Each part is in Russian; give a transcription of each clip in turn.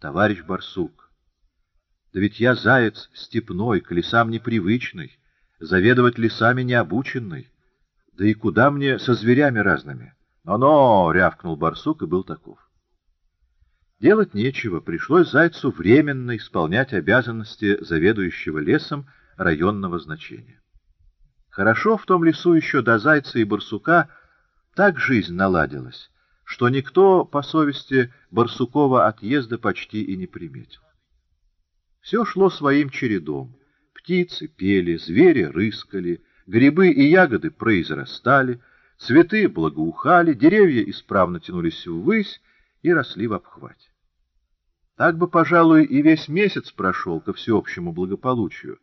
Товарищ барсук, да ведь я заяц степной, к лесам непривычный, заведовать лесами необученный. Да и куда мне со зверями разными? Но-но, рявкнул барсук и был таков. Делать нечего, пришлось зайцу временно исполнять обязанности заведующего лесом районного значения. Хорошо в том лесу еще до зайца и барсука так жизнь наладилась, что никто по совести Барсукова отъезда почти и не приметил. Все шло своим чередом. Птицы пели, звери рыскали, грибы и ягоды произрастали, цветы благоухали, деревья исправно тянулись ввысь и росли в обхвате. Так бы, пожалуй, и весь месяц прошел ко всеобщему благополучию.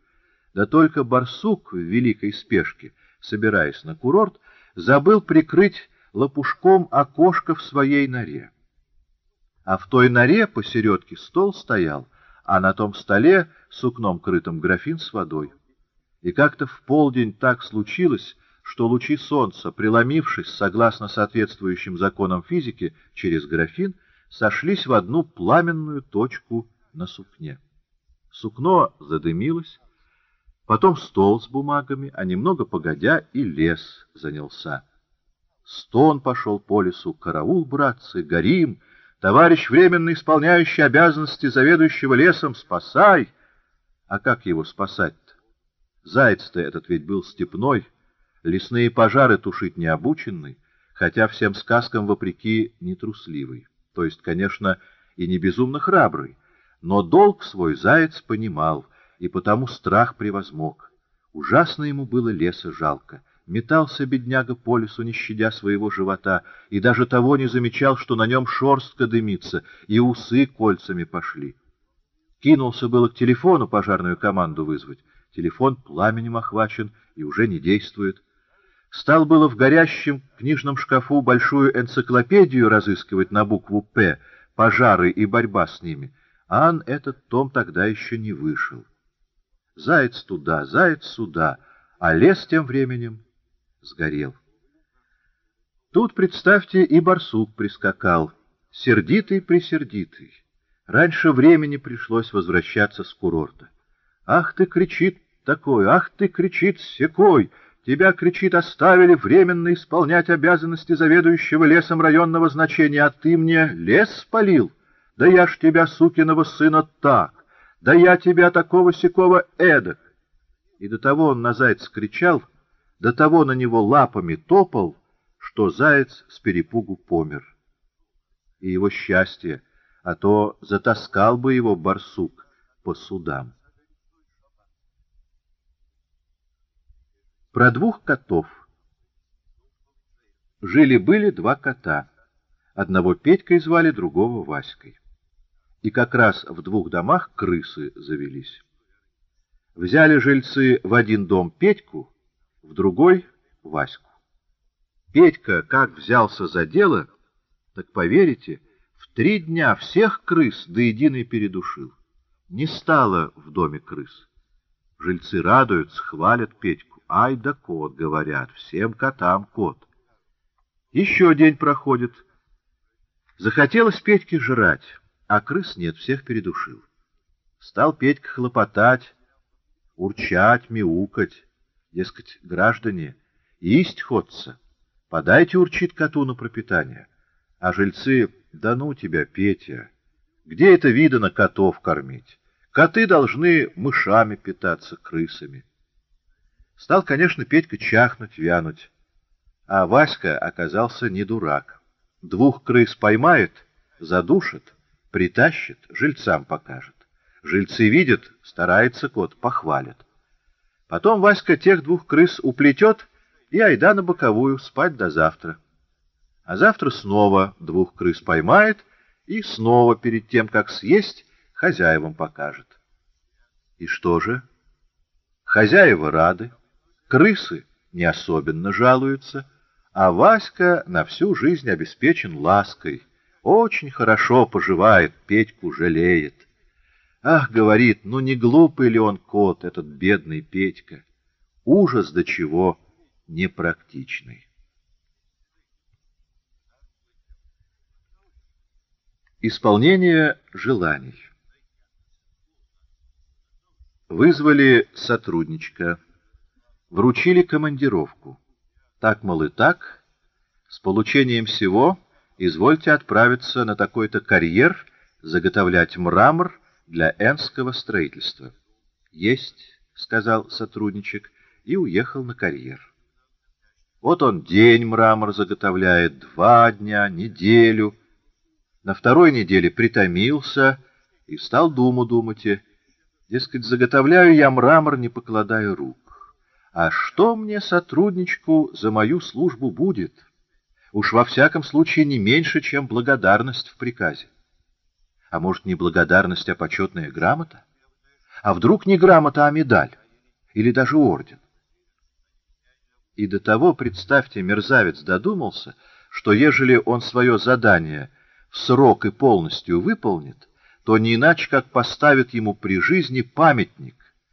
Да только барсук в великой спешке, собираясь на курорт, забыл прикрыть лопушком окошко в своей норе. А в той норе посередке стол стоял, а на том столе сукном крытым графин с водой. И как-то в полдень так случилось, что лучи солнца, преломившись согласно соответствующим законам физики через графин, сошлись в одну пламенную точку на сукне. Сукно задымилось, потом стол с бумагами, а немного погодя и лес занялся. Стон пошел по лесу. Караул, братцы, горим! Товарищ временно исполняющий обязанности заведующего лесом, спасай! А как его спасать-то? Заяц-то этот ведь был степной, лесные пожары тушить не обученный, хотя всем сказкам вопреки нетрусливый. То есть, конечно, и не безумно храбрый, но долг свой заяц понимал, и потому страх превозмог. Ужасно ему было леса жалко. Метался бедняга по лесу, не щадя своего живота, и даже того не замечал, что на нем шорстка дымится, и усы кольцами пошли. Кинулся было к телефону пожарную команду вызвать. Телефон пламенем охвачен и уже не действует. Стал было в горящем книжном шкафу большую энциклопедию разыскивать на букву «П», пожары и борьба с ними. Ан этот том тогда еще не вышел. Заяц туда, заяц сюда, а лес тем временем сгорел. Тут, представьте, и барсук прискакал, сердитый-присердитый. Раньше времени пришлось возвращаться с курорта. «Ах ты!» — кричит такой, «Ах ты!» — кричит секой, «Тебя, — кричит, — оставили временно исполнять обязанности заведующего лесом районного значения, а ты мне лес спалил? Да я ж тебя, сукиного сына, так! Да я тебя такого-сякого эдак!» И до того он на зайца кричал, — до того на него лапами топал, что заяц с перепугу помер. И его счастье, а то затаскал бы его барсук по судам. Про двух котов. Жили-были два кота. Одного Петькой звали, другого Васькой. И как раз в двух домах крысы завелись. Взяли жильцы в один дом Петьку, в другой — Ваську. Петька как взялся за дело, так, поверите, в три дня всех крыс до единой передушил. Не стало в доме крыс. Жильцы радуются, хвалят Петьку. Ай да кот, говорят, всем котам кот. Еще день проходит. Захотелось Петьке жрать, а крыс нет, всех передушил. Стал Петька хлопотать, урчать, мяукать. Дескать, граждане, есть ходца, подайте урчит коту на пропитание. А жильцы, да ну тебя, Петя, где это видано котов кормить? Коты должны мышами питаться, крысами. Стал, конечно, Петька чахнуть, вянуть. А Васька оказался не дурак. Двух крыс поймает, задушит, притащит, жильцам покажет. Жильцы видят, старается кот, похвалят. Потом Васька тех двух крыс уплетет и айда на боковую спать до завтра. А завтра снова двух крыс поймает и снова перед тем, как съесть, хозяевам покажет. И что же? Хозяева рады, крысы не особенно жалуются, а Васька на всю жизнь обеспечен лаской, очень хорошо поживает, Петьку жалеет. Ах, говорит, ну не глупый ли он кот, этот бедный Петька? Ужас до чего непрактичный. Исполнение желаний. Вызвали сотрудничка, вручили командировку. Так, мол, и так, с получением всего извольте отправиться на такой-то карьер, заготовлять мрамор для энского строительства. «Есть», — сказал сотрудничек, и уехал на карьер. Вот он день мрамор заготовляет, два дня, неделю. На второй неделе притомился и стал думу думать. Дескать, заготовляю я мрамор, не покладая рук. А что мне, сотрудничку, за мою службу будет? Уж во всяком случае не меньше, чем благодарность в приказе. А может, не благодарность, а почетная грамота? А вдруг не грамота, а медаль? Или даже орден? И до того, представьте, мерзавец додумался, что ежели он свое задание в срок и полностью выполнит, то не иначе, как поставит ему при жизни памятник,